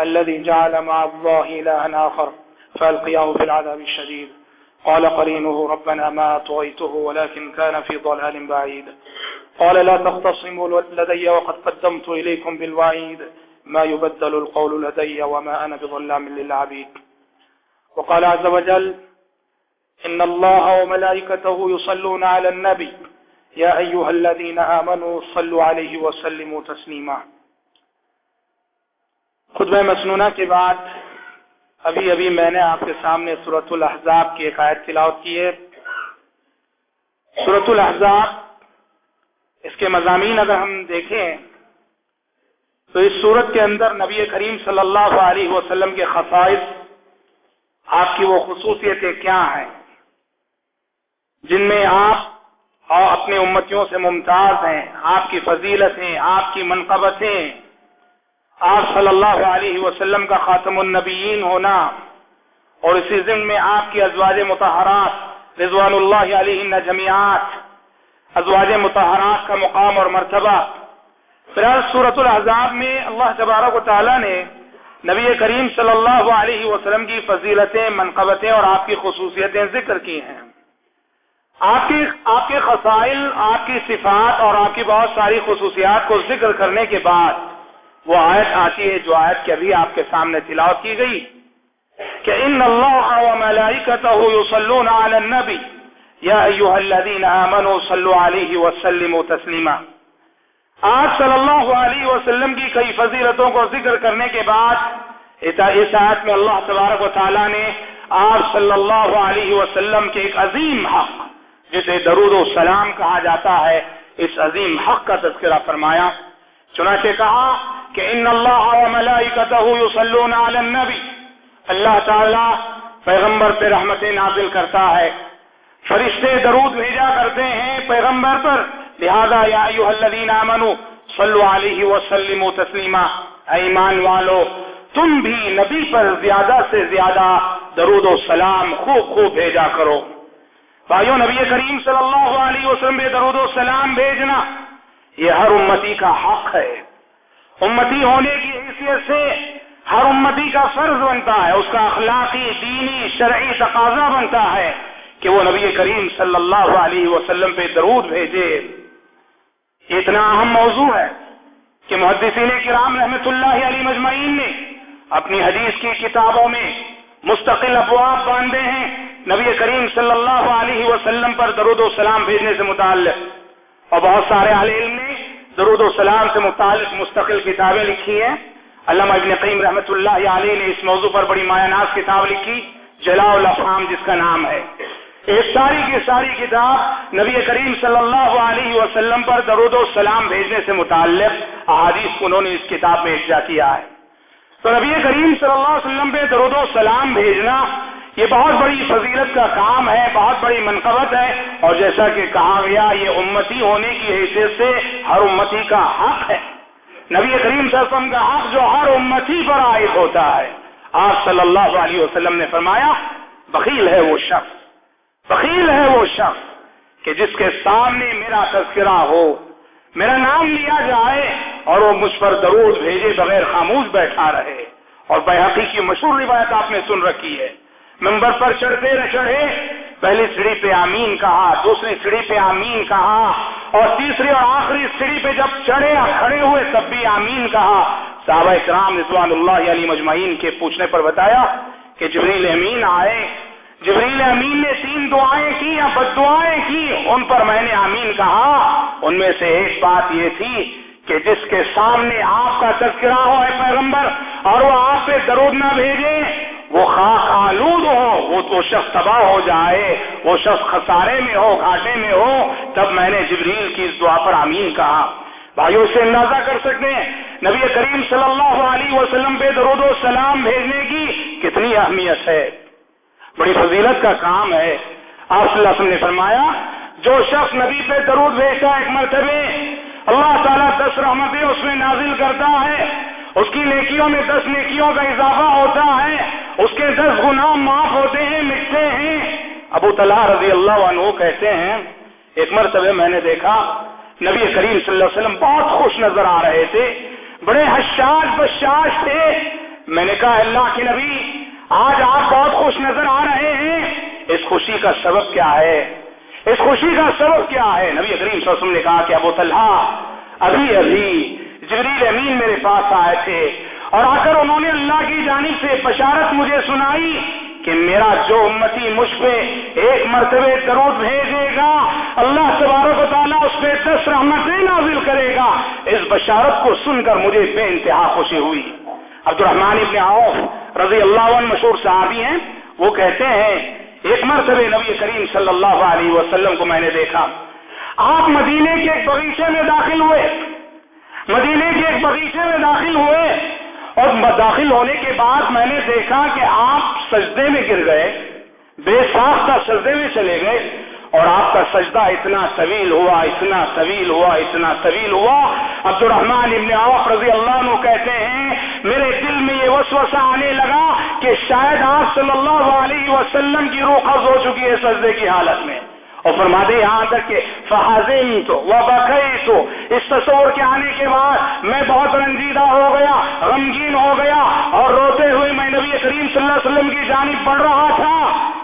الذي جعل مع الله إلها آخر، فألقياه في العذاب الشديد. قال قرينه، ربنا ما طغيته ولكن كان في ضلال بعيد. قال، لا تختصموا لدي وقد قدمت إليكم بالوعيد. ما يبدل القول لدي وما أنا بظلام للعبيد. وقال عز وجل، إن الله وملائكته يصلون على النبي. يا أيها الذين آمنوا صلوا عليه وسلموا تسليما. خطبہ مسنونہ کے بعد ابھی ابھی میں نے آپ کے سامنے صورت الحضاب کی ایک آیت تلاوت کی ہے۔ صورت الحضاب اس کے مضامین اگر ہم دیکھیں، تو اس صورت کے اندر نبی کریم صلی اللہ علیہ وسلم کے خصائص، آپ کی وہ خصوصیتیں کیا ہیں؟ جن میں آپ اور اپنے امتیوں سے ممتاز ہیں، آپ کی فضیلتیں آپ کی منقبتیں آپ صلی اللہ علیہ وسلم کا خاتم النبیین ہونا اور اسی ضمن میں آپ کی ازواج متحرات رضوان اللہ علیہ جمیعات، ازواج متحرات کا مقام اور مرتبہ۔ فیال صورت الحضاب میں اللہ تبارک و تعالیٰ نے نبی کریم صلی اللہ علیہ وسلم کی فضیلتیں، منقبتیں اور آپ کی خصوصیتیں ذکر کی ہیں۔ آپ کی، آپ کے خسائل آپ کی صفات اور آپ کی بہت ساری خصوصیات کو ذکر کرنے کے بعد وہ آیت آتی ہے جو آیت کے ابھی آپ کے سامنے تلاوت کی گئی کہ ان اللہ و ملائکتہ یصلون علی النبی یا ایہا الذین آمنوا صلوا علیہ وسلموا تسلیما آج صلی اللہ علیہ وسلم کی کئی فضیلتوں کو ذکر کرنے کے بعد اس آیت میں اللہ تبارک و تعالی نے آپ صلی اللہ علیہ وسلم کے ایک عظیم حق، جسے درود و سلام کہا جاتا ہے، اس عظیم حق کا تذکرہ فرمایا۔ چنانچہ کہا کہ ان اللہ و ملائکتہ یصلون علی النبی۔ اللہ تعالی پیغمبر پہ رحمت نازل کرتا ہے۔ فرشتے درود بھیجا کرتے ہیں پیغمبر پر۔ لہذا یا ایوہ الذین آمنوا صلو علیہ وسلموا تسلیما۔ ایمان والو، تم بھی نبی پر زیادہ سے زیادہ درود و سلام خوب خوب بھیجا کرو۔ بھائیو، نبی کریم صلی اللہ علیہ وسلم بے درود و سلام بھیجنا، یہ ہر امتی کا حق ہے۔ امتی ہونے کی حیثیت سے ہر امتی کا فرض بنتا ہے، اس کا اخلاقی، دینی، شرعی تقاضا بنتا ہے کہ وہ نبی کریم صلی اللہ علیہ وسلم پہ درود بھیجے۔ اتنا اہم موضوع ہے کہ محدثین کرام رحمت اللہ علی مجمعین نے اپنی حدیث کی کتابوں میں مستقل ابواب باندھے ہیں۔ نبی کریم صلی اللہ علیہ وسلم پر درود و سلام بھیجنے سے متعلق اور بہت سارے علم نے درود و سلام سے متعلق مستقل کتابیں لکھی ہیں۔ علامہ ابن قیم رحمۃ اللہ علیہ نے اس موضوع پر بڑی مایا ناز کتاب لکھی جلا الافہام جس کا نام ہے۔ ایک ساری کی ساری کتاب نبی کریم صلی اللہ علیہ وسلم پر درود و سلام بھیجنے سے متعلق احادیث انہوں نے اس کتاب میں اجرا کیا ہے۔ تو نبی کریم صلی اللہ علیہ وسلم پہ درود و سلام بھیجنا یہ بہت بڑی فضیلت کا کام ہے، بہت بڑی منقبت ہے۔ اور جیسا کہ کہا گیا، یہ امتی ہونے کی حیثیت سے ہر امتی کا حق ہے۔ نبی کریم صلی اللہ علیہ وسلم کا حق جو ہر امتی پر عائد ہوتا ہے۔ آپ صلی اللہ علیہ وسلم نے فرمایا، بخیل ہے وہ شخص، بخیل ہے وہ شخص کہ جس کے سامنے میرا تذکرہ ہو، میرا نام لیا جائے اور وہ مجھ پر درود بھیجے بغیر خاموش بیٹھا رہے۔ اور بحقی کی مشہور روایت آپ نے سن رکھی ہے۔ ممبر پر چڑھتے نہ چڑھے۔ پہلی سیڑھی پہ آمین کہا، دوسری سیڑھی پہ آمین کہا، اور تیسری اور آخری سیڑھی پہ جب چڑھے کھڑے ہوئے تب بھی آمین کہا۔ صحابہ اکرام رضوان اللہ علی مجمعین کے پوچھنے پر بتایا کہ جبریل امین آئے۔ جبریل امین نے تین دعائیں کی یا بد دعائیں کی؟ ان پر میں نے آمین کہا۔ ان میں سے ایک بات یہ تھی کہ جس کے سامنے آپ کا تذکرہ ہو ہے پیغمبر، اور وہ آپ پہ درود نہ بھیجے وہ خاک آلود ہو، وہ تو شخص تباہ ہو جائے، وہ شخص خسارے میں ہو، گھاٹے میں ہو، تب میں نے جبریل کی اس دعا پر آمین کہا۔ بھائیوں سے اندازہ کر سکتے ہیں، نبی کریم صلی اللہ علیہ وسلم پہ درود و سلام بھیجنے کی کتنی اہمیت ہے۔ بڑی فضیلت کا کام ہے۔ آپ صلی اللہ علیہ وسلم نے فرمایا، جو شخص نبی پہ درود بھیجتا ہے ایک مرتبہ، اللہ تعالیٰ دس رحمتیں اس میں نازل کرتا ہے۔ اس کی نیکیوں میں دس نیکیوں کا اضافہ ہوتا ہے۔ اس کے دس گناہ معاف ہوتے ہیں، مٹتے ہیں۔ ابو طلحہ رضی اللہ عنہ کہتے ہیں، ایک مرتبہ میں نے دیکھا، نبی کریم صلی اللہ علیہ وسلم بہت خوش نظر آ رہے تھے۔ بڑے حشاش بشاش تھے۔ میں نے کہا، اللہ کے نبی، آج آپ بہت خوش نظر آ رہے ہیں۔ اس خوشی کا سبب کیا ہے؟ اس خوشی کا سبب کیا ہے؟ نبی کریم صلی اللہ علیہ وسلم نے کہا کہ ابو طلحہ، ابھی ابھی جبریل امین میرے پاس آئے تھے۔ اور آ کر انہوں نے اللہ کی جانب سے بشارت مجھے سنائی کہ میرا جو امتی مجھ پہ ایک مرتبہ درود بھیجے گا، اللہ تبارک و تعالیٰ اس پہ دس رحمتیں نازل کرے گا۔ اس بشارت کو سن کر مجھے بے انتہا خوشی ہوئی۔ عبد الرحمان ابن عوف رضی اللہ عنہ مشہور صحابی ہیں، وہ کہتے ہیں، ایک مرتبہ نبی کریم صلی اللہ علیہ وسلم کو میں نے دیکھا۔ آپ مدینے کے ایک باغیچے میں داخل ہوئے۔ مدینے کے ایک باغیچے میں داخل ہوئے۔ اور داخل ہونے کے بعد میں نے دیکھا کہ آپ سجدے میں گر گئے، بے ساختہ سجدے میں چلے گئے اور آپ کا سجدہ اتنا طویل ہوا، اتنا طویل ہوا، اتنا طویل ہوا۔ عبد الرحمان ابن عوف رضی اللہ عنہ کہتے ہیں، میرے دل میں یہ وسوسہ آنے لگا کہ شاید آپ صلی اللہ علیہ وسلم کی روح قبض ہو چکی ہے سجدے کی حالت میں۔ اور فرما دے یہاں تک کہ فہازم تو وہ بقی تو اس تصور کے آنے کے بعد میں بہت رنجیدہ ہو گیا، غمگین ہو گیا اور روتے ہوئے میں نبی کریم صلی اللہ علیہ وسلم کی جانب پڑھ رہا تھا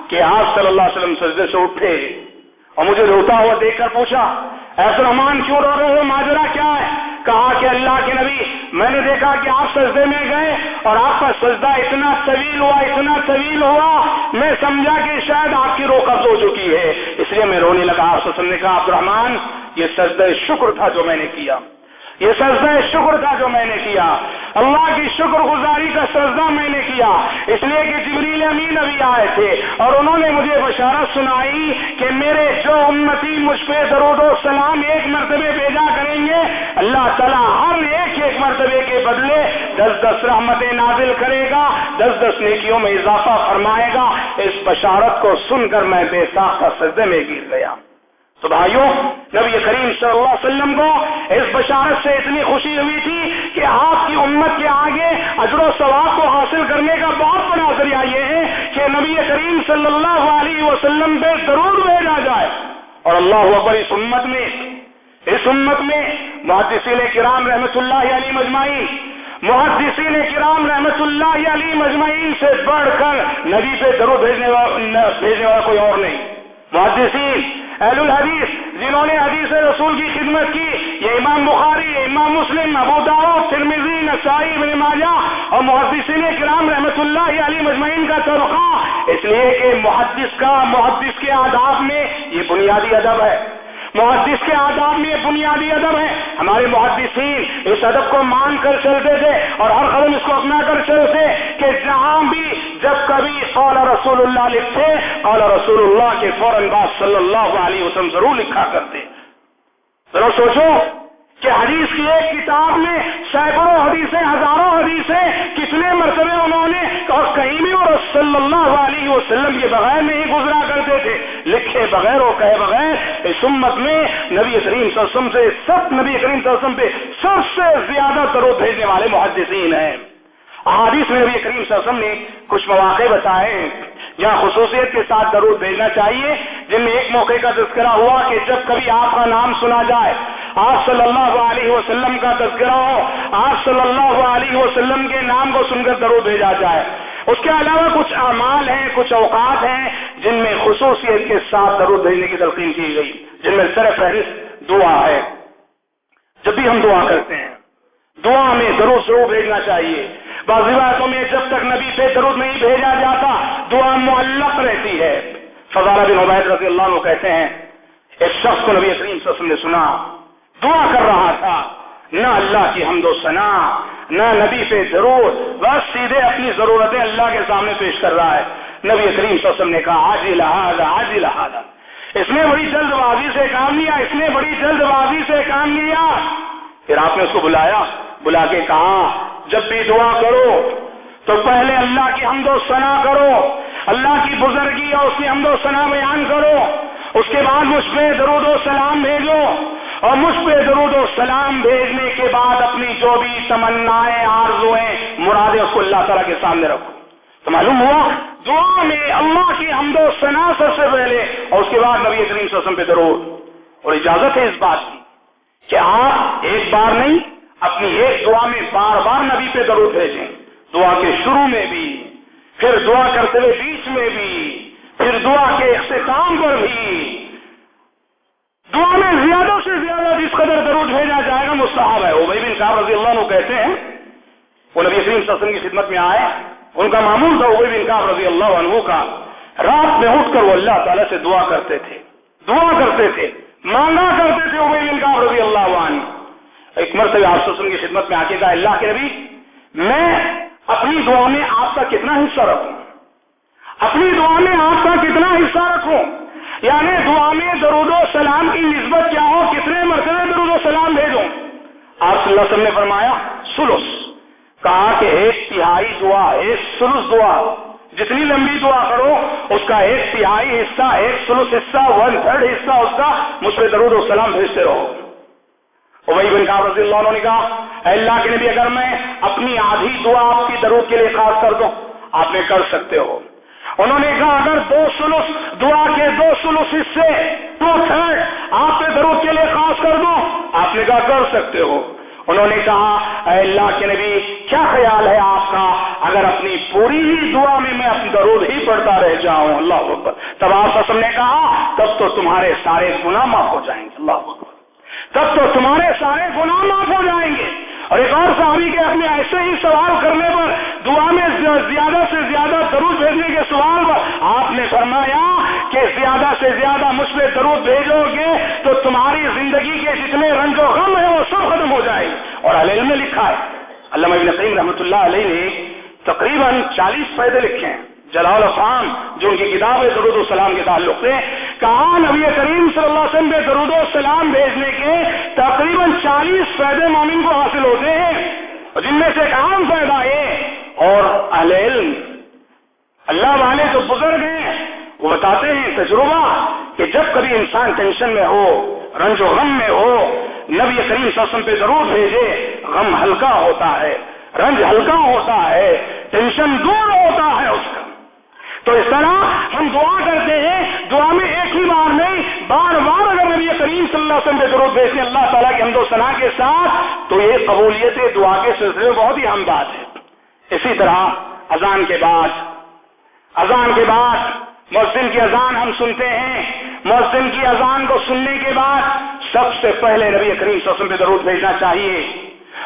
کہ آپ صلی اللہ علیہ وسلم سجدے سے اٹھے۔ اور مجھے روتا ہوا دیکھ کر پوچھا ایسا رحمان کیوں رو رہے ہو؟ ماجرا کیا ہے؟ کہا کہ اللہ کے نبی، میں نے دیکھا کہ آپ سجدے میں گئے اور آپ کا سجدہ اتنا طویل ہوا، اتنا طویل ہوا، میں سمجھا کہ شاید آپ کی روح قبض ہو چکی ہے۔ اس لیے میں رونے لگا۔ آپ نے کہا عبد الرحمان یہ سجدہ شکر تھا جو میں نے کیا۔ یہ سجدہ شکر تھا جو میں نے کیا۔ اللہ کی شکر گزاری کا سجدہ میں نے کیا۔ اس لیے کہ جبریل امین ابھی آئے تھے اور انہوں نے مجھے بشارت سنائی کہ میرے جو امتی مجھ پہ درود و سلام ایک مرتبہ بھیجا کریں گے، اللہ تعالیٰ ہر ایک ایک مرتبے کے بدلے دس دس رحمتیں نازل کرے گا، دس دس نیکیوں میں اضافہ فرمائے گا۔ اس بشارت کو سن کر میں بے ساختہ سجدے میں گر گیا۔ تو بھائیوں، نبی کریم صلی اللہ علیہ وسلم کو اس بشارت سے اتنی خوشی ہوئی تھی کہ آپ کی امت کے آگے اجر و ثواب کو حاصل کرنے کا بہت بڑا ذریعہ یہ ہے کہ نبی کریم صلی اللہ علیہ وسلم پہ ضرور بھیجا جائے۔ اور اللہ اکبر اس امت میں، اس امت میں محدثین کرام رحمت اللہ علی مجمعین، محدثین کرام رحمت اللہ علی مجمعین سے بڑھ کر نبی پہ ضرور بھیجنے والا کوئی اور نہیں۔ محدثین اہل الحدیث جنہوں نے حدیث رسول کی خدمت کی، یہ امام بخاری امام مسلم، ابو داؤد ترمیزی نسائی، ابن ماجہ اور محدثین کرام رحمت اللہ علی مجمعین کا ترخہ اس لیے کہ محدث کا، محدث کے آداب میں یہ بنیادی ادب ہے۔ محدث کے آداب میں یہ بنیادی ادب ہے۔ ہمارے محدثین اس ادب کو مان کر چلتے تھے اور ہر قدم اس کو اپنا کر چلتے کہ جہاں بھی جب کبھی قول رسول اللہ لکھتے قول رسول اللہ کے فوراً بعد صلی اللہ علیہ وسلم ضرور لکھا کرتے۔ ذرا سوچو کہ حدیث کی ایک کتاب میں سینکڑوں حدیثیں، ہزاروں حدیثیں، کتنے مرتبے انہوں نے اور کہیں بھی اور صلی اللہ علیہ وسلم کے بغیر نہیں گزرا کرتے تھے۔ لکھے بغیر اور کہے بغیر اس امت میں نبی کریم سسم سے سب نبی کریم سسم پہ سب سے زیادہ ترو بھیجنے والے محدثین ہیں۔ احادیث میں نبی کریم سسم نے کچھ مواقع بتائے جہاں خصوصیت کے ساتھ درود بھیجنا چاہیے، جن میں ایک موقع کا تذکرہ ہوا کہ جب کبھی آپ کا نام سنا جائے، آپ صلی اللہ علیہ وسلم کا تذکرہ ہو، آپ صلی اللہ علیہ وسلم کے نام کو سن کر درود بھیجا جائے۔ اس کے علاوہ کچھ اعمال ہیں، کچھ اوقات ہیں جن میں خصوصیت کے ساتھ درود بھیجنے کی تلقین کی گئی، جن میں سر فہرست دعا ہے۔ جب بھی ہم دعا کرتے ہیں، دعا میں درود ضرور بھیجنا چاہیے۔ بعض روایتوں میں جب تک نبی سے درود نہیں بھیجا جاتا، دعا معلق رہتی ہے۔ فضالہ بن عبید رضی اللہ عنہ کہتے ہیں، ایک شخص کو نبی کریم صلی اللہ علیہ وسلم نے سنا، دعا کر رہا تھا، نہ اللہ کی حمد و ثنا، نہ نبی پہ ضرور بس سیدھے اپنی ضرورتیں اللہ کے سامنے پیش کر رہا ہے۔ نبی کریم صلی اللہ علیہ وسلم نے کہا آج لہٰذا آج لہٰذا اس نے بڑی جلد بازی سے کام لیا، اس نے بڑی جلد بازی سے کام لیا۔ پھر آپ نے اس کو بلایا، بلا کے کہا جب بھی دعا کرو تو پہلے اللہ کی حمد و ثنا کرو۔ اللہ کی بزرگی اور اس کی حمد و ثنا بیان کرو۔ اس کے بعد مجھ پہ درود و سلام بھیجو۔ اور مجھ پہ درود و سلام بھیجنے کے بعد اپنی جو بھی تمنا آرزویں مرادیں اس کو اللہ تعالیٰ کے سامنے رکھو۔ تو معلوم ہوا؟ دعا میں اللہ کی حمد و ثنا سب سے پہلے اور اس کے بعد نبی کریم وسلم پہ درود۔ اور اجازت ہے اس بات کی کہ آپ ایک بار نہیں اپنی ایک دعا میں بار بار نبی پہ درود بھیجیں۔ دعا کے شروع میں بھی، پھر دعا کرتے ہوئے بیچ میں بھی، پھر دعا کے اختتام پر بھی۔ دعا میں زیادہ سے زیادہ جس قدر درود بھیجا جائے گا، مستحب ہے۔ وہ بن صاحب رضی اللہ عنہ کہتے ہیں، وہ نبی کریم وسلم کی خدمت میں آئے۔ ان کا معمول تھا وہ بن صاحب رضی اللہ عنہ کا۔ رات میں اٹھ کر وہ اللہ تعالیٰ سے دعا کرتے تھے۔ دعا کرتے تھے، مانگا کرتے تھے وہ بن صاحب رضی اللہ عنہ۔ ایک مرتبہ آپ وسلم کی خدمت میں آ کے کہا اللہ کے نبی، میں اپنی دعا میں آپ کا کتنا حصہ رکھوں؟ اپنی دعا میں آپ کا کتنا حصہ رکھوں؟ یعنی دعا میں درود و سلام کی نسبت کیا ہو، کتنے مرتبہ درود و سلام بھیجوں؟ آپ صلی اللہ علیہ وسلم نے فرمایا، سلس۔ کہا کہ ایک تہائی دعا، ایک سلس دعا۔ جتنی لمبی دعا کرو، اس کا ایک تہائی حصہ، ایک سلس حصہ ون تھرڈ حصہ اس کا مجھ پہ درود و سلام بھیجتے رہو۔ وہی بن کا رضی اللہ عنہ نے کہا، اے اللہ کے نبی اگر میں اپنی آدھی دعا آپ کی درود کے لیے خاص کر دوں، آپ نے کر سکتے ہو۔ انہوں نے کہا، اگر دو سلوس دعا کے دو سلوس حصے ٹو تھرڈ آپ کے درود کے لیے خاص کر دو آپ نے کہا، کر سکتے ہو۔ انہوں نے کہا، اے اللہ کے نبی، کیا خیال ہے آپ کا، اگر اپنی پوری ہی دعا میں میں اپنی درود ہی پڑھتا رہ جاؤں، اللہ اکبر۔ تب آپ نے کہا، تب تو تمہارے سارے گناہ معاف ہو جائیں گے، اللہ اکبر۔ تب تو تمہارے سارے گناہ معاف ہو جائیں گے۔ اور ایک اور صحابی کے اپنے ایسے ہی سوال کرنے پر دعا میں زیادہ سے زیادہ درود بھیجنے کے سوال پر آپ نے فرمایا کہ زیادہ سے زیادہ مجھ پہ درود بھیجو گے تو تمہاری زندگی کے جتنے رنج و غم ہے وہ سب ختم ہو جائے اور علیہ نے لکھا ہے۔ علامہ ابن قیم رحمۃ اللہ علیہ نے تقریباً چالیس فائدے لکھے ہیں۔ جلال افام جو ان کی کتاب ہے درود السلام کے تعلق سے کہا نبی کریم صلی اللہ علیہ وسلم پہ درود السلام بھیجنے کے تقریباً چالیس فائدے مومن کو حاصل ہوتے ہیں جن میں سے ایک عام فائدہ ہے اور اہل علم، اللہ والے جو بزرگ ہیں، وہ بتاتے ہیں تجربہ کہ جب کبھی انسان ٹینشن میں ہو، رنج و غم میں ہو، نبی کریم صلی اللہ علیہ وسلم پہ ضرور بھیجے، غم ہلکا ہوتا ہے، رنج ہلکا ہوتا ہے، ٹینشن دور ہوتا ہے اس کا۔ تو اس طرح ہم دعا کرتے ہیں، دعا میں ایک ہی بار نہیں، بار بار اگر نبی کریم صلی اللہ علیہ وسلم کے ضرورت بھیجتے اللہ تعالیٰ کے حمد و ثنا کے ساتھ، تو یہ قبولیت دعا کے سلسلے میں بہت ہی اہم بات ہے۔ اسی طرح اذان کے بعد، اذان کے بعد محسن کی اذان ہم سنتے ہیں۔ محسن کی اذان کو سننے کے بعد سب سے پہلے نبی کریم صلی اللہ علیہ وسلم پہ ضرورت بھیجنا چاہیے۔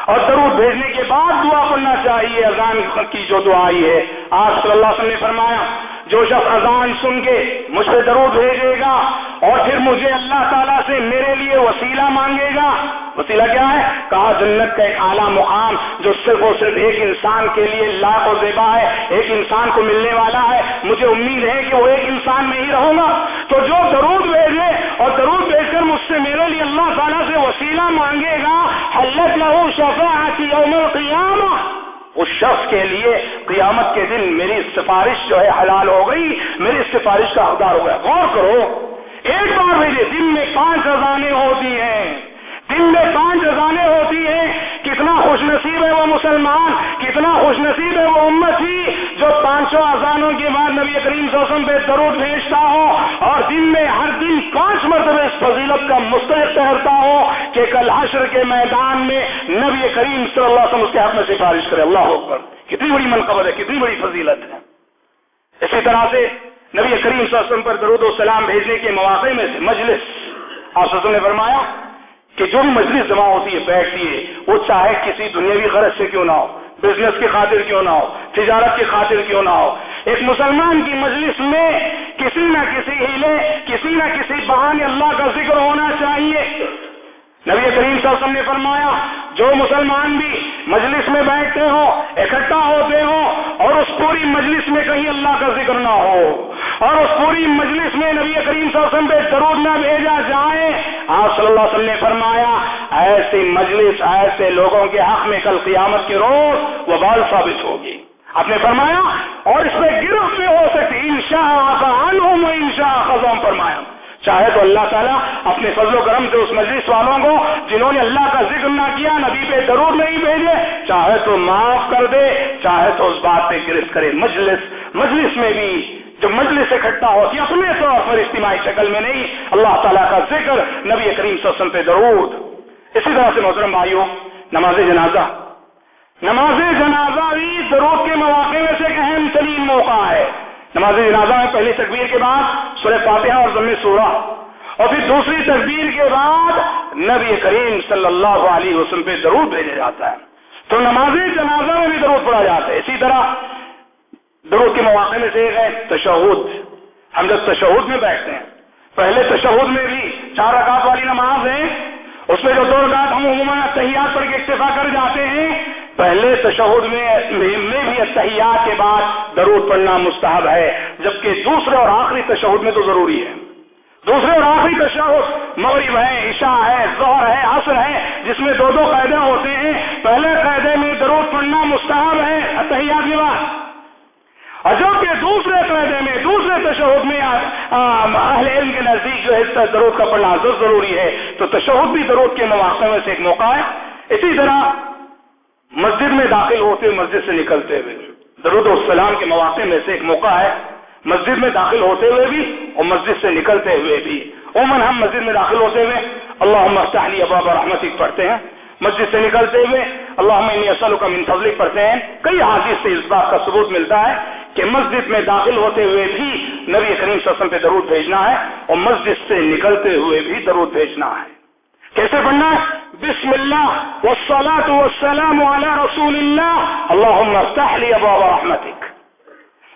اور درود بھیجنے کے بعد دعا پڑھنا چاہیے، اذان کی جو دعا آئی ہے۔ آج صلی اللہ علیہ وسلم نے فرمایا جو شخص اذان سن کے مجھ سے درود بھیجے گا اور پھر مجھے اللہ تعالیٰ سے میرے لیے وسیلہ مانگے گا۔ وسیلہ کیا ہے؟ کہا، جنت کا ایک اعلیٰ مقام جو صرف اور صرف ایک انسان کے لیے لاکھ و زیبا ہے، ایک انسان کو ملنے والا ہے۔ مجھے امید ہے کہ وہ ایک انسان میں ہی رہوں گا۔ تو جو درود بھیجے اور درود بھیج کر مجھ سے میرے لیے اللہ تعالیٰ سے وسیلہ مانگے گا، حلت لہو شفا یوم القیامہ۔ اس شخص کے لیے قیامت کے دن میری سفارش جو ہے حلال ہو گئی، میری سفارش کا حقدار ہو گیا۔ غور کرو، ایک بار میرے دن میں پانچ ازانیں ہوتی ہیں۔ دن میں پانچ ازانیں ہوتی ہیں۔ کتنا خوش نصیب ہے وہ مسلمان، کتنا خوش نصیب ہے وہ امت ہی جو پانچ سو اذانوں کے بعد نبی کریم سوسم پہ درود بھیجتا ہو اور دن میں ہر دن پانچ مرتبہ اس فضیلت کا مستحق ٹہرتا ہو کہ کل حشر کے میدان میں نبی کریم صلی اللہ علیہ وسلم اس کے حق میں سفارش کرے۔ اللہ اکبر۔ کتنی بڑی منقبت ہے، کتنی بڑی فضیلت ہے۔ اسی طرح سے نبی کریم صلی اللہ علیہ وسلم پر درود و سلام بھیجنے کے مواقع میں سے مجلس، آپ نے فرمایا کہ جو بھی مجلس جمع ہوتی ہے، بیٹھتی ہے، وہ چاہے کسی دنیاوی غرض سے کیوں نہ ہو بزنس کی خاطر کیوں نہ ہو، تجارت کی خاطر کیوں نہ ہو، ایک مسلمان کی مجلس میں کسی نہ کسی ہیلے کسی نہ کسی بہانے اللہ کا ذکر ہونا چاہیے۔ نبی کریم صلی اللہ علیہ وسلم نے فرمایا، جو مسلمان بھی مجلس میں بیٹھتے ہوں، اکٹھا ہوتے ہوں اور اس پوری مجلس میں کہیں اللہ کا ذکر نہ ہو اور اس پوری مجلس میں نبی کریم صلی اللہ علیہ وسلم پہ ضرور نہ بھیجا جائے۔ آپ صلی اللہ علیہ وسلم نے فرمایا، ایسی مجلس، ایسے لوگوں کے حق میں کل قیامت کے روز وہ بال ثابت ہوگی۔ آپ نے فرمایا، اور اس میں گرفت بھی ہو سکتی۔ انشاء کا انشاء خزم فرمایا۔ چاہے تو اللہ تعالیٰ اپنے فضل و کرم سے اس مجلس والوں کو، جنہوں نے اللہ کا ذکر نہ کیا، نبی پہ ضرور نہیں بھیجے، چاہے تو معاف کر دے، چاہے تو اس بات پہ گرفت کرے۔ مجلس مجلس میں بھی جو مجلس اکٹھا ہوتی اپنے طور پر اجتماعی شکل میں نہیں، اللہ تعالیٰ کا ذکر نبی کریم وسلم پہ ضرور اسی طرح سے محترم بھائیوں، نماز جنازہ۔ نماز جنازہ بھی ضرورت کے مواقع میں سے ایک اہم ترین موقع ہے۔ نماز جنازہ میں پہلی تکبیر کے بعد سورہ فاتحہ اور ضمن سورہ۔ اور پھر دوسری تکبیر کے بعد نبی کریم صلی اللہ علیہ وسلم پہ ضرور بھیجا جاتا ہے۔ تو نماز جنازہ میں بھی ضرور پڑھا جاتا ہے۔ اسی طرح درود کے مواقع میں سے ایک ہے تشہد۔ ہم جب تشہد میں بیٹھتے ہیں، پہلے تشہد میں بھی چار رکعت والی نماز ہے، اس میں جو دو رکعت ہم عموماً تحیات پڑھ کے اکتفا کر جاتے ہیں، پہلے تشہد میں میں بھی اتحیات کے بعد درود پڑھنا مستحب ہے، جبکہ دوسرے اور آخری تشہد میں تو ضروری ہے۔ دوسرے اور آخری تشہد، مغرب ہے، عشاء ہے زہر ہے، عصر ہے، جس میں دو دو قاعدے ہوتے ہیں۔ پہلے قاعدے میں درود پڑھنا مستحب ہے اتحیات کے بعد۔ اور جبکہ دوسرے قاعدے میں، دوسرے تشہد میں اہل علم کے نزدیک جو ہے درود کا پڑھنا ضروری ہے۔ تو تشہد بھی درود کے مواقع میں سے ایک موقع ہے۔ اسی طرح مسجد میں داخل ہوتے ہوئے مسجد سے نکلتے ہوئے درود السلام کے مواقع میں سے ایک موقع ہے۔ مسجد میں داخل ہوتے ہوئے بھی اور مسجد سے نکلتے ہوئے بھی۔ عموماً ہم مسجد میں داخل ہوتے ہوئے اللہ علی اباب رحمت پڑھتے ہیں۔ مسجد سے نکلتے ہوئے اللہ اصل کا منفلک پڑھتے ہیں۔ کئی حادث سے اس بات کا ثبوت ملتا ہے کہ مسجد میں داخل ہوتے ہوئے بھی نبی کریم وسلم پہ درود بھیجنا ہے اور مسجد سے نکلتے ہوئے بھی درود بھیجنا ہے۔ کیسے پڑھنا ہے؟ بسم الله والصلاة والسلام على رسول الله اللهم افتح لي ابواب رحمتك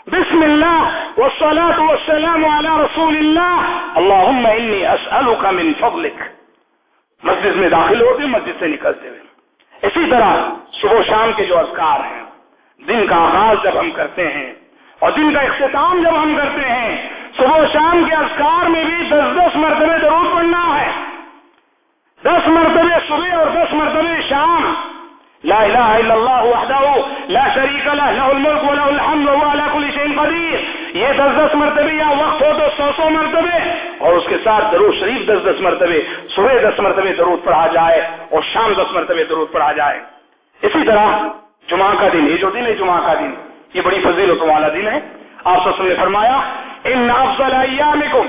بسم الله والصلاة والسلام على رسول الله اللهم اني اسألك من فضلك مسجد میں داخل ہوتے مسجد سے نکلتے ہوئے۔ اسی طرح صبح و شام کے جو اذکار ہیں، دن کا آغاز جب ہم کرتے ہیں اور دن کا اختتام جب ہم کرتے ہیں، صبح و شام کے اذکار میں بھی دس دس مرتبہ ضرور پڑھنا ہے۔ دس مرتبہ صبح اور دس مرتبہ شام۔ لا الہ الا اللہ وحدہ، لا شریک لہ لہ الملک و الحمد و علا کل شین قدیر۔ یہ دس دس مرتبہ یا وقت ہو تو سو سو مرتبہ اور اس کے ساتھ درود شریف دس دس مرتبہ صبح دس مرتبہ درود پڑھا جائے اور شام دس مرتبہ درود پڑھا جائے۔ اسی طرح جمعہ کا دن یہ جو دن ہے جمعہ کا دن۔ یہ بڑی فضیلت والا دن ہے۔ آپ سب نے فرمایا، ان افضل ایامکم،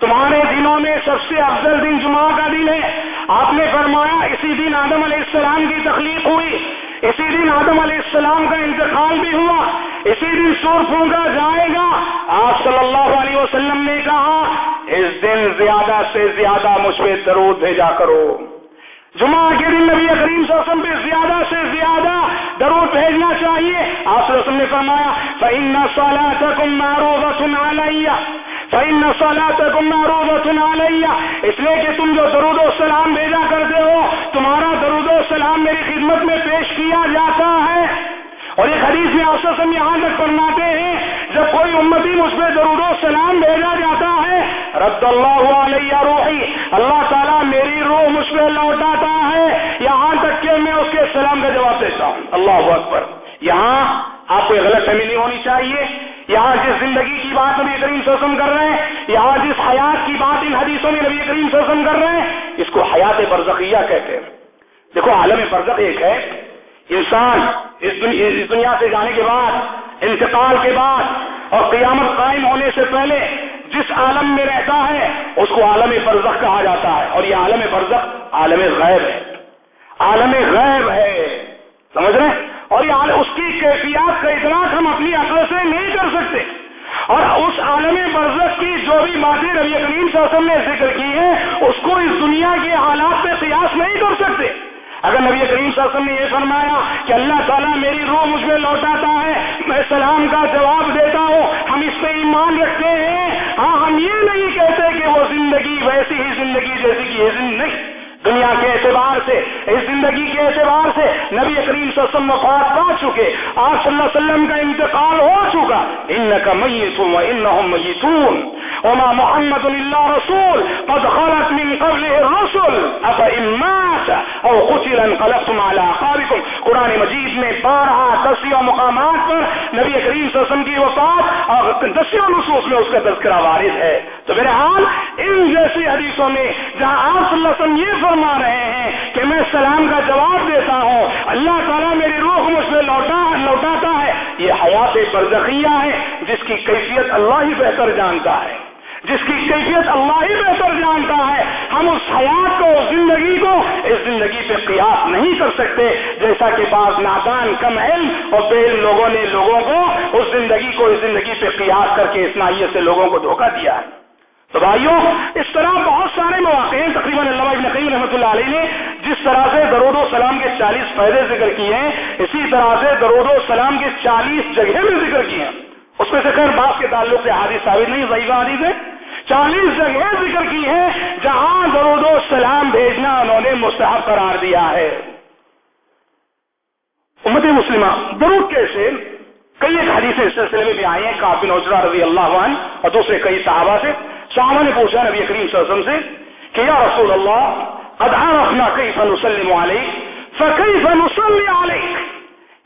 تمہارے دنوں میں سب سے افضل دن جمعہ کا دن ہے۔ آپ نے فرمایا، اسی دن آدم علیہ السلام کی تخلیق ہوئی۔ اسی دن آدم علیہ السلام کا انتقال بھی ہوا۔ اسی دن سور پھونکا جائے گا۔ آپ صلی اللہ علیہ وسلم نے کہا، اس دن زیادہ سے زیادہ مجھ پہ درود بھیجا کرو۔ جمعہ کے دن نبی کریم صلی اللہ علیہ وسلم پہ زیادہ سے زیادہ درود بھیجنا چاہیے۔ آپ صلی اللہ علیہ وسلم نے فرمایا، فَإِنَّ صَلَاتَكُمْ مَعْرُوضَةٌ عَلَيَّ۔ فَإِنَّ صَلَاتَكُمْ مَعْرُوضَةٌ عَلَيَّ۔ اس لیے کہ تم جو درود و سلام بھیجا کرتے ہو، تمہارا درود و سلام میری خدمت میں پیش کیا جاتا ہے۔ اور ایک حدیث میں آپ سے یہاں تک فرماتے ہیں، جب کوئی امتی مجھ پہ درود و سلام بھیجا جاتا ہے، رد اللہ علیہ روحی، اللہ تعالیٰ میری روح مجھ پہ لوٹاتا ہے، یہاں تک کہ میں اس کے سلام کا جواب دیتا ہوں۔ اللہ اکبر۔ یہاں آپ کو غلط فہمی نہیں ہونی چاہیے۔ یہاں جس زندگی کی بات نبی کریم سوسم کر رہے ہیں، یہاں جس حیات کی بات ان حدیثوں میں نبی کریم سوسم کر رہے ہیں، اس کو حیات برزخیہ کہتے ہیں۔ دیکھو، عالم برزخ ایک ہے انسان، اس دنیا اس دنیا سے جانے کے بعد، انتقال کے بعد اور قیامت قائم ہونے سے پہلے جس عالم میں رہتا ہے، اس کو عالم برزخ کہا جاتا ہے اور یہ عالم برزخ عالم غیب ہے۔ عالم غیب ہے۔ سمجھ رہے اور یہ اس کی کیفیات کا ادراک ہم اپنی عقل سے نہیں کر سکتے۔ اور اس عالم برزخ کی جو بھی باتیں ربی کریم وسلم نے ذکر کی ہیں اس کو اس دنیا کے حالات پہ قیاس نہیں کر سکتے۔ اگر نبی کریم صلی اللہ علیہ وسلم نے یہ فرمایا کہ اللہ تعالیٰ میری روح مجھ میں لوٹاتا ہے، میں سلام کا جواب دیتا ہوں، ہم اس پہ ایمان رکھتے ہیں۔ ہاں ہم یہ نہیں کہتے کہ وہ زندگی ویسی ہی زندگی جیسی کہ یہ زندگی دنیا کے اعتبار سے، اس زندگی کے اعتبار سے نبی کریم صلی اللہ علیہ وسلم وفات پا چکے۔ آپ صلی اللہ علیہ وسلم کا انتقال ہو چکا۔ ان کا میت ان میتون۔ وما محمد اللہ رسول، قد خلت من قبله الرسل. افا امات او قتل انقلبتم على اعقابكم قرآن مجید میں بارہ دسیوں مقامات پر نبی کریم صلی اللہ علیہ وسلم کی وفات، اور دسیوں نصوص میں اس کا تذکرہ وارد ہے۔ تو میرے حال، ان جیسی حدیثوں میں جہاں آپ صلی اللہ علیہ وسلم یہ فرما رہے ہیں کہ میں سلام کا جواب دیتا ہوں، اللہ تعالیٰ میری روح مجھ سے لوٹا، لوٹاتا ہے۔ یہ حیات برزخیہ ہے، جس کی کیفیت اللہ ہی بہتر جانتا ہے۔ جس کی کیفیت اللہ ہی بہتر جانتا ہے، ہم اس حیات کو، اس زندگی کو اس زندگی پہ قیاس نہیں کر سکتے، جیسا کہ بعض نادان کم علم اور بے علم لوگوں نے لوگوں کو اس زندگی کو، اس زندگی پہ قیاس کر کے اسنائیت سے لوگوں کو دھوکہ دیا ہے۔ تو بھائیوں اس طرح بہت سارے مواقع ہیں، تقریباً اللہ ابن قیم رحمۃ اللہ علیہ نے جس طرح سے درود و سلام کے چالیس فائدے ذکر کیے ہیں، اسی طرح سے درود و سلام کے چالیس جگہ میں ذکر کیے ہیں۔ اس میں سے خیر باپ کے تعلق سے حادث ثابت نہیں، ضعیف حادث ہے۔ چالیس جگہ ذکر کی ہیں جہاں درود و سلام بھیجنا انہوں نے مستحب قرار دیا ہے۔ امت مسلمہ، درود کیسے کئی ایک حدیث اس سلسلے میں بھی آئی ہیں، کافی نوجرا رضی اللہ عنہ اور دوسرے کئی صحابہ سے۔ صحابہ نے پوچھا نبی کریم صلی اللہ علیہ وسلم سے کہ یا رسول اللہ، قد عرفنا کیف نسلم علیک فکیف نصلی علیک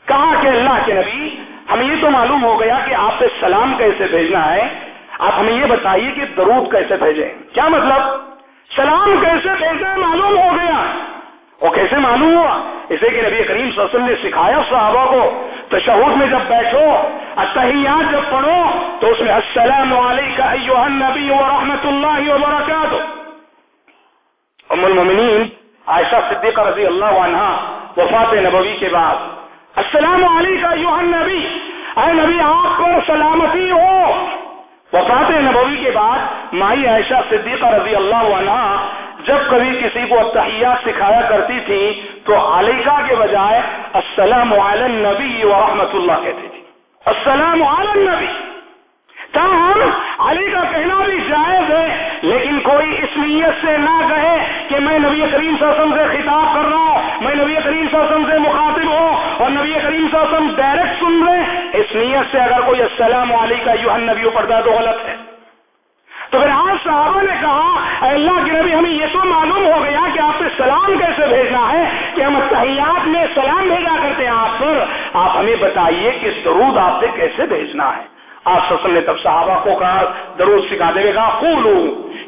کہا کہ اللہ کے نبی، ہمیں یہ تو معلوم ہو گیا کہ آپ سے سلام کیسے بھیجنا ہے۔ آپ ہمیں یہ بتائیے کہ درود کیسے بھیجیں کیا مطلب؟ سلام کیسے بھیجیں معلوم ہو گیا۔ وہ کیسے معلوم ہوا؟ اسے کہ نبی کریم صلی اللہ علیہ وسلم نے سکھایا صحابہ کو، تشہد میں جب بیٹھو اتحیات جب پڑھو، تو اس میں السلام علیکہ ایوہ النبی و رحمت اللہ وبرکاتہ۔ ام المومنین عائشہ صدیقہ رضی اللہ عنہ وفات نبوی کے بعد۔ السلام علیکہ ایوہ النبی۔ اے نبی، آپ کو سلامتی ہو۔ وفات نبوی کے بعد مائی عائشہ صدیقہ رضی اللہ عنہ جب کبھی کسی کو اتحیات سکھایا کرتی تھی تو علیکہ کے بجائے السلام علی النبی و رحمت اللہ کہتی تھی السلام علی النبی۔ تاہم علی کا کہنا بھی جائز ہے، لیکن کوئی اس نیت سے نہ کہے کہ میں نبی کریم صلی اللہ علیہ وسلم سے خطاب کر رہا ہوں۔ میں نبی کریم صلی اللہ علیہ وسلم سے مخاطب ہوں اور نبی کریم صلی اللہ علیہ وسلم ڈائریکٹ سن رہے اس نیت سے اگر کوئی السلام علی کا یو نبی پڑتا تو غلط ہے۔ تو پھر آج صحابہ نے کہا، اے اللہ کے نبی، ہمیں یہ تو معلوم ہو گیا کہ آپ سے سلام کیسے بھیجنا ہے؟ کہ ہم تحیات میں سلام بھیجا کرتے ہیں آپ پر۔ آپ ہمیں بتائیے کہ درود آپ سے کیسے بھیجنا ہے؟ آپ سسل نے تب صحابہ کو کہا، درود سکھا دے گا خوب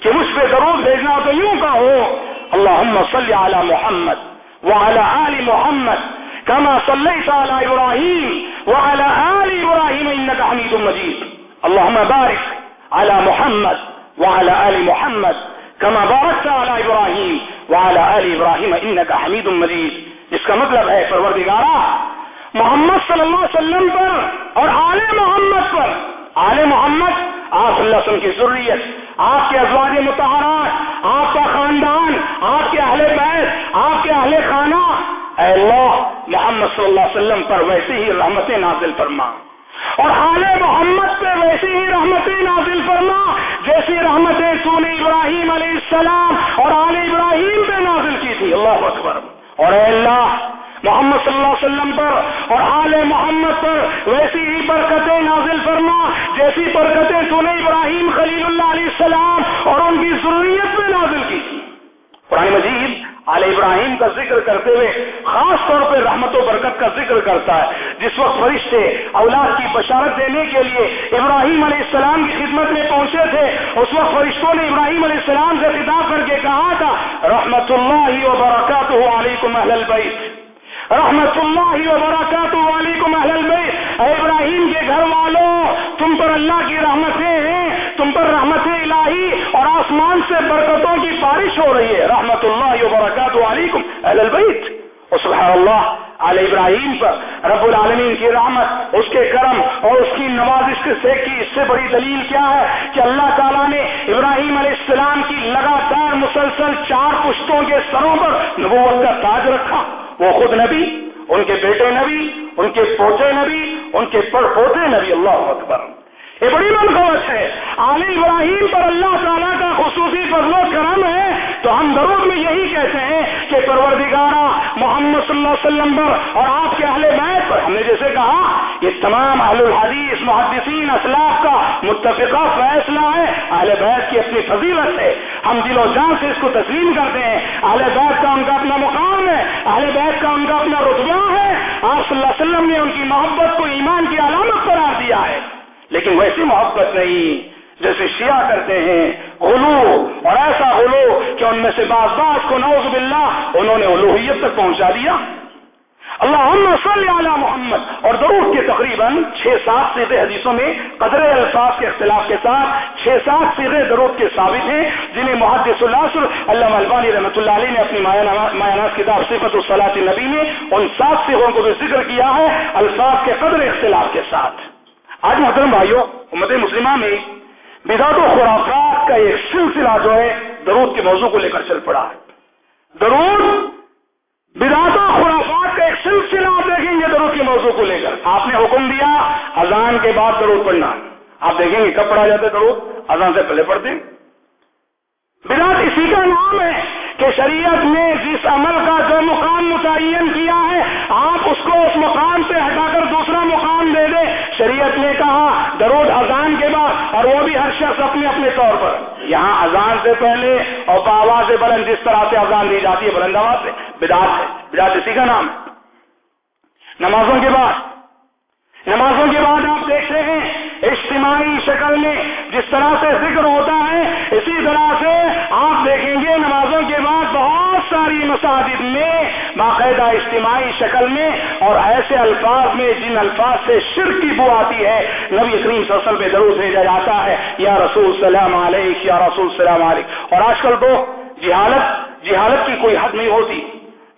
کہ مجھ پہ درود بھیجنا تو یوں کہو اللہ صلی علی محمد۔ وعلى آل محمد كما صليت على إبراهيم وعلى آل إبراهيم إنك حميد مجيد. اللهم بارك على محمد وعلى آل محمد كما باركت على إبراهيم وعلى آل إبراهيم إنك حميد مجيد. اس کا مطلب ہے پروردگارا محمد صلی اللہ علیہ وسلم پر اور آل محمد پر. آل محمد، آپ صلی اللہ علیہ وسلم کی ضروریت آپ کے ازواج متحرات آپ کا خاندان، آپ کے اہل بیت، آپ کے صلی اللہ علیہ وسلم پر ویسے ہی رحمت نازل فرما۔ اور آل محمد پہ ویسی ہی رحمتیں نازل فرما۔ جیسی رحمتیں تو نے ابراہیم علیہ السلام اور آل ابراہیم پہ نازل کی تھی۔ اللہ اکبر۔ اور اے اللہ، محمد صلی اللہ علیہ وسلم پر اور آل محمد پر ویسی ہی برکتیں نازل فرما۔ جیسی برکتیں تو نے ابراہیم خلیل اللہ علیہ السلام اور ان کی ضروریت پہ نازل کی تھی۔ قرآن مجید آل ابراہیم کا ذکر کرتے ہوئے خاص طور پہ رحمت و برکت کا ذکر کرتا ہے۔ جس وقت فرشتے اولاد کی بشارت دینے کے لیے ابراہیم علیہ السلام کی خدمت میں پہنچے تھے، اس وقت فرشتوں نے ابراہیم علیہ السلام سے خطاب کر کے کہا تھا رحمت اللہ و برکات علیکم اہل البیت۔ رحمت اللہ وبرکاتہ علیکم اہل البیت۔ اے ابراہیم کے گھر والوں، تم پر اللہ کی رحمتیں ہیں، تم پر رحمت آسمان برکتوں کی بارش ہو رہی ہے۔ رحمت اللہ وبرکاتہ علیکم، اہل البیت۔ سبحان اللہ عل ابراہیم پر رب العالمین کی رحمت، اس کے کرم اور اس کی نوازش سے کی اس سے بڑی دلیل کیا ہے کہ اللہ تعالیٰ نے ابراہیم علیہ السلام کی لگاتار مسلسل چار پشتوں کے سروں پر نبوت کا تاج رکھا۔ وہ خود نبی، ان کے بیٹے نبی، ان کے پوتے نبی، ان کے پڑ پوتے نبی۔ اللہ اکبر۔ یہ بڑی منقوت ہے۔ علی ابراہیم پر اللہ تعالیٰ کا خصوصی فضل و کرم ہے تو ہم ضرور میں یہی کہتے ہیں کہ پروردگارہ محمد صلی اللہ علیہ وسلم پر اور آپ کے اہل بیت پر ہم نے جیسے کہا، یہ تمام اہل الحدیث، محدثین، اسلاف کا متفقہ فیصلہ ہے۔ اہل بیت کی اپنی فضیلت ہے۔ ہم دل و جان سے اس کو تسلیم کرتے ہیں۔ اہل بیت کا ان کا اپنا مقام ہے۔ اہل بیت کا ان کا اپنا رتبہ ہے۔ آپ صلی اللہ علیہ وسلم نے ان کی محبت کو ایمان کی علامت قرار دیا ہے۔ لیکن ویسی محبت نہیں جیسے شیعہ کرتے ہیں، غلو، اور ایسا غلو کہ ان میں سے بعض بعض کو نوز باللہ انہوں نے الوحیت تک پہنچا دیا۔ اللہ صلی علی محمد، اور درود کے تقریباً چھ سات سیدھے حدیثوں میں قدر الفاظ کے اختلاف کے ساتھ چھ سات سیدھے درود کے ثابت ہیں، جنہیں محدث العصر اللہ البانی رحمۃ اللہ علیہ نے اپنی مایاناز کتاب صفت الصلاط نبی میں ان سات سیغوں کو بھی ذکر کیا ہے الفاظ کے قدر اختلاف کے ساتھ۔ آج محترم بھائیوں امت مسلمہ میں بدعت و خرافات کا ایک سلسلہ جو ہے درود کے موضوع کو لے کر چل پڑا ہے۔ درود، بدعت و خرافات کا ایک سلسلہ آپ دیکھیں گے درود کے موضوع کو لے کر۔ آپ نے حکم دیا، اذان کے بعد درود پڑھنا۔ آپ دیکھیں گے کب پڑھا جاتا ہے درود؟ اذان سے پہلے پڑھتے بدعت اسی کا نام ہے کہ شریعت نے جس عمل کا جو مقام متعین کیا ہے، آپ اس کو اس مقام سے ہٹا کر دوسرا مقام دے دے شریعت نے کہا، درود اذان کے بعد، اور وہ بھی ہر شخص اپنے اپنے طور پر۔ یہاں اذان سے پہلے اور باواز بلند، جس طرح سے اذان دی جاتی ہے، بلند آواز سے۔ بداعت ہے بداعت اسی کا نام ہے۔ نمازوں کے بعد۔ نمازوں کے بعد آپ دیکھتے ہیں، اجتماعی شکل میں جس طرح سے ذکر ہوتا ہے، اسی طرح سے آپ دیکھیں گے نمازوں کے بعد بہت ساری مساجد میں باقاعدہ اجتماعی شکل میں، اور ایسے الفاظ میں جن الفاظ سے شرک کی بو آتی ہے، نبی کریم سسل پہ ضرور بھیجا جاتا ہے، یا رسول سلام علیک، یا رسول سلام علیک۔ اور آج کل تو جہالت جہالت کی کوئی حد نہیں ہوتی۔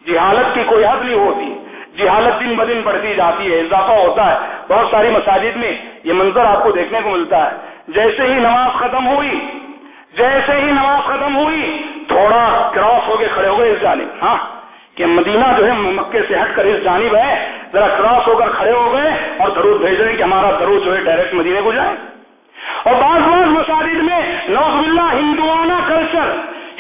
جہالت کی کوئی حد نہیں ہوتی۔ جہالت دن بدن بڑھتی جاتی ہے، اضافہ ہوتا ہے۔ بہت ساری مساجد میں یہ منظر آپ کو دیکھنے کو ملتا ہے۔ جیسے ہی نماز ختم ہوئی، جیسے ہی نماز ختم ہوئی تھوڑا کراس ہو کے کھڑے ہو گئے اس جانب۔ ہاں کہ مدینہ جو ہے مکے سے ہٹ کر اس جانب ہے۔ ذرا کراس ہو کر کھڑے ہو گئے اور درود بھیج رہے ہیں کہ ہمارا درود جو ہے ڈائریکٹ مدینے کو جائے۔ اور بعض بعض مساجد میں نوز باللہ ہندوانہ کلچر،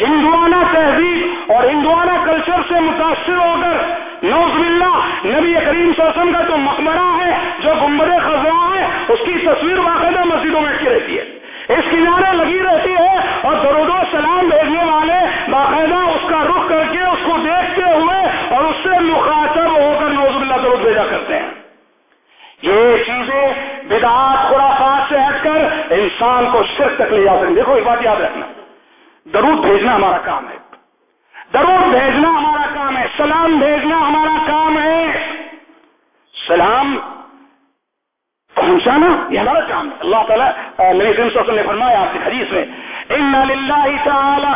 ہندوانہ تہذیب اور ہندوانہ کلچر سے متاثر ہو کر نوز باللہ نبی کریم سوسم کا جو مقبرہ ہے، جو گمبد خزاں ہے، اس کی تصویر باقاعدہ مسجدوں میں اٹکی رہتی ہے۔ اس کنارے لگی رہتی ہے اور درود و سلام بھیجنے والے باقاعدہ اس کا رخ کر کے اس کو دیکھتے ہوئے اور اس سے مخاطب ہو کر نوز باللہ درود بھیجا کرتے ہیں۔ یہ چیزیں بدعات، خرافات سے ہٹ کر انسان کو شرک تک لے جا سکیں دیکھو، ایک بات یاد رکھنا۔ درود بھیجنا ہمارا کام ہے۔ درود بھیجنا ہمارا کام ہے۔ سلام بھیجنا ہمارا کام ہے۔ سلام پہنچانا، یہ ہمارا کام ہے۔ اللہ تعالیٰ نبی کریم صلی اللہ علیہ وسلم نے فرمایا آپ کی حدیث میں ان للہ تعالی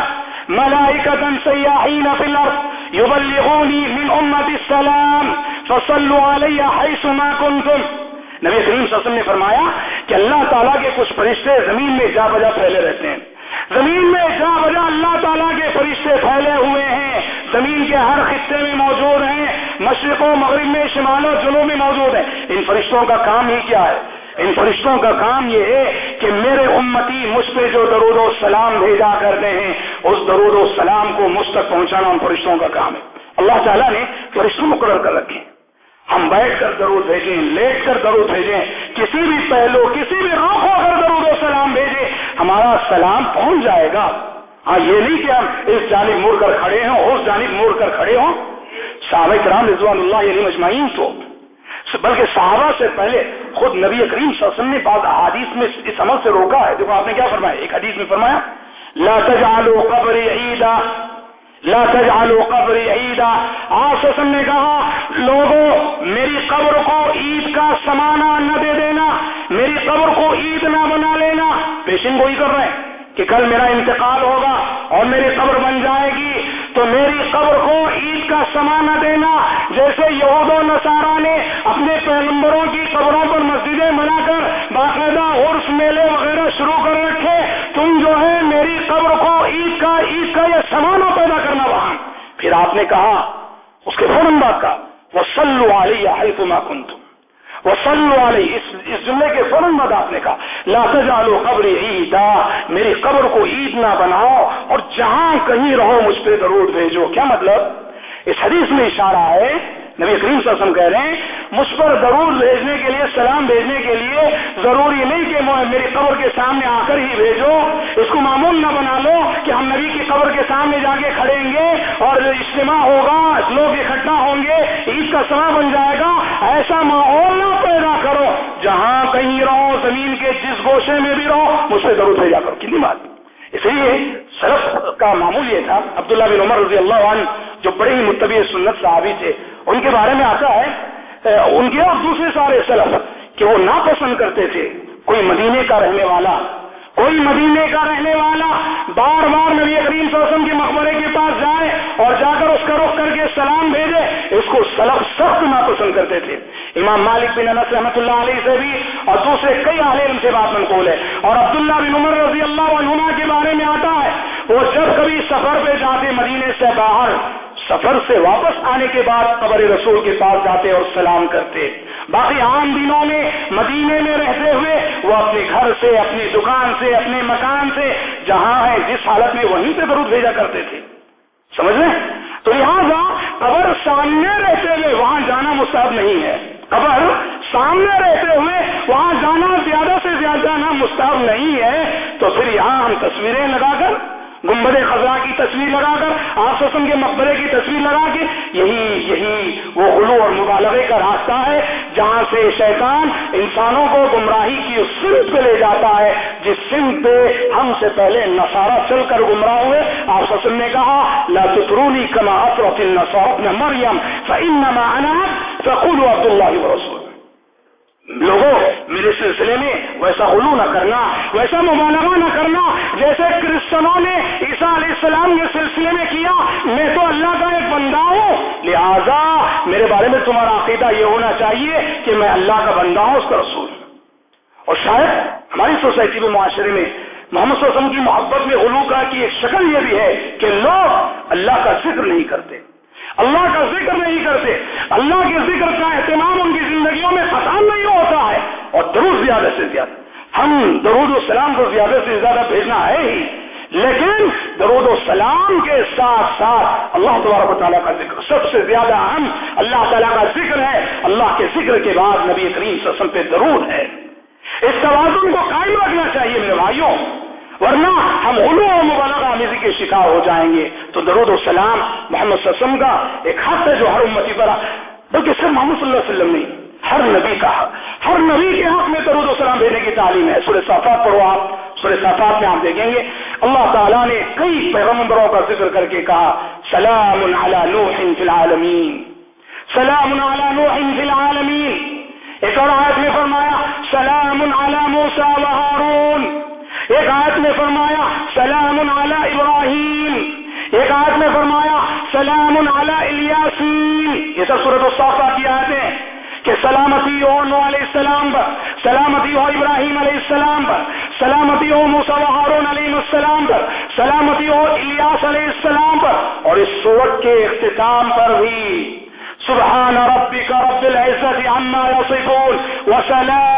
ملائکتا سیاحین فی الارض یبلغونی من امت السلام فصلوا علی حیث ما کنتم نبی کریم صلی اللہ علیہ وسلم نے فرمایا کہ اللہ تعالیٰ کے کچھ فرشتے زمین میں جا بجا پھیلے رہتے ہیں۔ زمین میں جا بجا اللہ تعالیٰ کے فرشتے پھیلے ہوئے ہیں۔ زمین کے ہر خطے میں موجود ہیں۔ مشرق و مغرب میں شمال و جنوب میں موجود ہیں۔ ان فرشتوں کا کام ہی کیا ہے؟ ان فرشتوں کا کام یہ ہے کہ میرے امتی مجھ پہ جو درود و سلام بھیجا کرتے ہیں، اس درود و سلام کو مجھ تک پہنچانا ان فرشتوں کا کام ہے۔ اللہ تعالیٰ نے فرشتوں مقرر کر رکھے ہم بیٹھ کر درود بھیجیں، لیٹ کر درود بھیجیں، کسی بھی پہلو، کسی بھی روح ہو کر درود و سلام بھیجیں، ہمارا سلام پہنچ جائے گا۔ ہاں یہ نہیں کہ ہم اس جانب مڑ کر کھڑے ہوں، اس جانب مڑ کر کھڑے ہوں۔ صحابہ کرام رضوان اللہ یعنی مجمعین تو بلکہ صحابہ سے پہلے خود نبی کریم صلی اللہ علیہ وسلم نے بعض احادیث میں اس عمل سے روکا ہے۔ دیکھو آپ نے کیا فرمایا؟ ایک حدیث میں فرمایا، لا تجعلوا قبر عیدا، لا تجعلوا قبر عیدا۔ آپ نے کہا، لوگوں، میری قبر کو عید کا سمانا نہ دے دینا، میری قبر کو عید نہ بنا لینا۔ پیشن گوئی کر رہے ہیں کہ کل میرا انتقال ہوگا اور میری قبر بن جائے گی۔ تو میری قبر کو عید کا سمانا دینا۔ جیسے یہود و نصارہ نے اپنے پیغمبروں کی قبروں پر مسجدیں بنا کر باقاعدہ عرس میلے وغیرہ شروع کر رکھے، تم جو ہے میری قبر کو عید کا عید کا یہ سمانا پیدا کرنا وہاں پھر آپ نے کہا، اس کے فوراً بات کا وہ سلو علی حلف کن تم وہ علی اس اس جملے کے فوراً بعد آپ نے کہا، لا تجعلوا قبر عیدا، میری قبر کو عید نہ بناؤ اور جہاں کہیں رہو مجھ پہ ضرور بھیجو۔ کیا مطلب؟ اس حدیث میں اشارہ ہے، نبی کریم صلی اللہ علیہ وسلم کہہ رہے ہیں، مجھ پر ضرور بھیجنے کے لیے، سلام بھیجنے کے لیے ضروری نہیں کہ میری قبر کے سامنے آ کر ہی بھیجو اس کو معمول نہ بنا لو کہ ہم نبی کی قبر کے سامنے جا کے کھڑیں گے اور اجتماع ہوگا، لوگ اکٹھا ہوں گے، عید کا سما بن جائے گا۔ ایسا ماحول زمین کے جس گوشے میں بھی رہو، مجھ سے ضرور بھیجا کرو، کتنی بات اس لیے سرف کا معمول یہ تھا، عبداللہ بن عمر رضی اللہ عنہ جو بڑے ہی متبع سنت صحابی تھے، ان کے بارے میں آتا ہے ان کے اور دوسرے سارے سلف کہ وہ ناپسند کرتے تھے، کوئی مدینے کا رہنے والا کوئی مدینے کا رہنے والا بار بار نبی کریم وسلم کے مقبرے کے پاس جائے اور جا کر اس کا رخ کر کے سلام بھیجے، اس کو سلف سخت ناپسند کرتے تھے۔ امام مالک بن انس رحمۃ اللہ علیہ سے بھی اور دوسرے کئی عالم سے بات منقول ہے۔ اور عبداللہ بن عمر رضی اللہ عنہ کے بارے میں آتا ہے، وہ جب کبھی سفر پہ جاتے مدینے سے باہر، سفر سے واپس آنے کے بعد قبر رسول کے پاس جاتے اور سلام کرتے۔ باقی عام دنوں میں، مدینے میں رہتے ہوئے وہ اپنے گھر سے، اپنی دکان سے، اپنے مکان سے جہاں ہے، جس حالت میں وہیں پہ درود بھیجا کرتے تھے۔ سمجھ لیں تو لہٰذا قبر سامنے رہتے ہوئے، وہاں جانا مستحب نہیں ہے۔ قبر سامنے رہتے ہوئے، وہاں جانا زیادہ سے زیادہ جانا مستحب نہیں ہے۔ تو پھر یہاں ہم تصویریں لگا کر گمبد خزاں کی تصویر لگا کر، آپ سسم کے مقبرے کی تصویر لگا کے، یہی یہی وہ غلو اور مبالغے کا راستہ ہے جہاں سے شیطان انسانوں کو گمراہی کی اس سمت پہ لے جاتا ہے، جس سمت پہ ہم سے پہلے نصارہ چل کر گمراہ ہوئے۔ آپ سسم نے کہا لاترونی کما اطرف النصارى مریم فانما انا فقولوا عبد الله ورسوله لوگوں، میرے سلسلے میں ویسا غلو نہ کرنا، ویسا مبالغہ نہ کرنا، جیسے کرسچنوں نے عیسیٰ علیہ السلام کے سلسلے میں کیا، میں تو اللہ کا ایک بندہ ہوں۔ لہذا میرے بارے میں تمہارا عقیدہ یہ ہونا چاہیے کہ میں اللہ کا بندہ ہوں، اس کا رسول۔ اور شاید ہماری سوسائٹی میں، معاشرے میں، محمد صلی اللہ علیہ وسلم کی محبت میں غلو کا کی ایک شکل یہ بھی ہے کہ لوگ اللہ کا ذکر نہیں کرتے۔ اللہ کا ذکر نہیں کرتے، اللہ کے ذکر کا اہتمام ان کی زندگیوں میں خطان نہیں ہوتا ہے، اور درود زیادہ سے زیادہ۔ ہم درود السلام کو زیادہ سے زیادہ بھیجنا ہے ہی، لیکن درود و سلام کے ساتھ ساتھ اللہ تبارک و تعالیٰ کا ذکر سب سے زیادہ اہم اللہ تعالیٰ کا ذکر ہے۔ اللہ کے ذکر کے بعد نبی کریم وسلم پہ درود ہے۔ اس توازن کو قائم رکھنا چاہیے میرے بھائیوں۔ ورنہ ہم علو و مبالغ آمیزی کے شکار ہو جائیں گے۔ تو درود السلام محمد صلی اللہ علیہ وسلم کا ایک حق ہے جو ہر امتی پر بلکہ صرف محمد صلی اللہ علیہ وسلم نہیں، ہر نبی کا حق۔ ہر نبی کے حق میں درود السلام دینے کی تعلیم ہے۔ سورہ صافات پڑھو آپ، سورہ صافات میں آپ دیکھیں گے۔ اللہ تعالیٰ نے کئی پیغمبروں کا ذکر کر کے کہا، سلام علی نوح فی العالمین۔ سلام علی نوح فی العالمین۔ ایک اور آیت میں فرمایا، سلام علی موسیٰ و ہارون۔ ایک آیت میں فرمایا، سلام علی ابراہیم۔ ایک آیت میں فرمایا، سلام علی الیاسین۔ یہ سب صورت الصافہ کی آیتیں کہ سلامتی ہو نو علیہ السلام پر سلامتی ہو ابراہیم علیہ السلام پر سلامتی ہو موسا ہارون علیہ السلام پر سلامتی ہو الیاس علیہ السلام پر اور اس صورت کے اختتام پر بھی۔ سبحان ربك رب العزة عما يصفون وسلام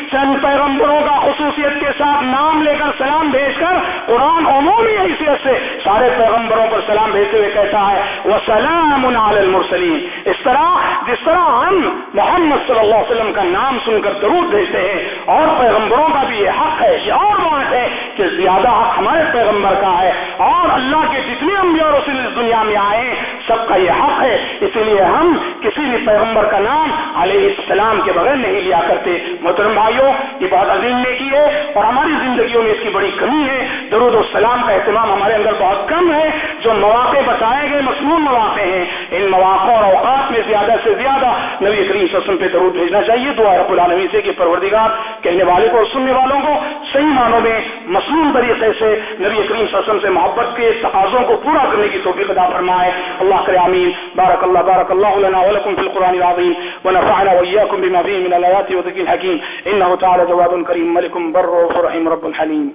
چند پیغمبروں کا خصوصیت کے ساتھ نام لے کر سلام بھیج کر قرآن عمومی حیثیت سے سارے پیغمبروں پر سلام بھیجتے ہوئے کہتا ہے وہ سلام المرسلین اس طرح جس طرح ہم محمد صلی اللہ علیہ وسلم کا نام سن کر درود بھیجتے ہیں، اور پیغمبروں کا بھی یہ حق ہے، یہ اور بات ہے کہ زیادہ حق ہمارے پیغمبر کا ہے۔ اور اللہ کے جتنے انبیاء اور رسول اس دنیا میں آئے سب کا یہ حق ہے۔ اسی لیے ہم کسی بھی پیغمبر کا نام علیہ السلام کے بغیر نہیں لیا کرتے۔ محترم بھائیوں یہ بہت عظیم نیکی ہے اور ہماری زندگیوں میں اس کی بڑی کمی ہے۔ درود السلام کا اہتمام ہمارے اندر بہت کم ہے۔ جو مواقع بتائے گئے مصنون مواقع ہیں، ان مواقع اور اوقات میں زیادہ سے زیادہ نبی کریم وسلم پہ درود بھیجنا چاہیے۔ دعا رب العالمین سے کہ پروردگار کہنے والے کو اور سننے والوں کو صحیح معنوں میں مصنون طریقے سے نبی کریم وسلم سے محبت کے تقاضوں کو پورا کرنے کی توفیق ادا فرمائے۔ اللہ کرے آمین۔ بارک اللہ بارک اللہ لنا ولکم فی القرآن العظیم۔ ونفعنا وإياكم بما فيه من الآيات وذكر الحكيم إنه تعالى جواد كريم ملك بر رحيم رب الحليم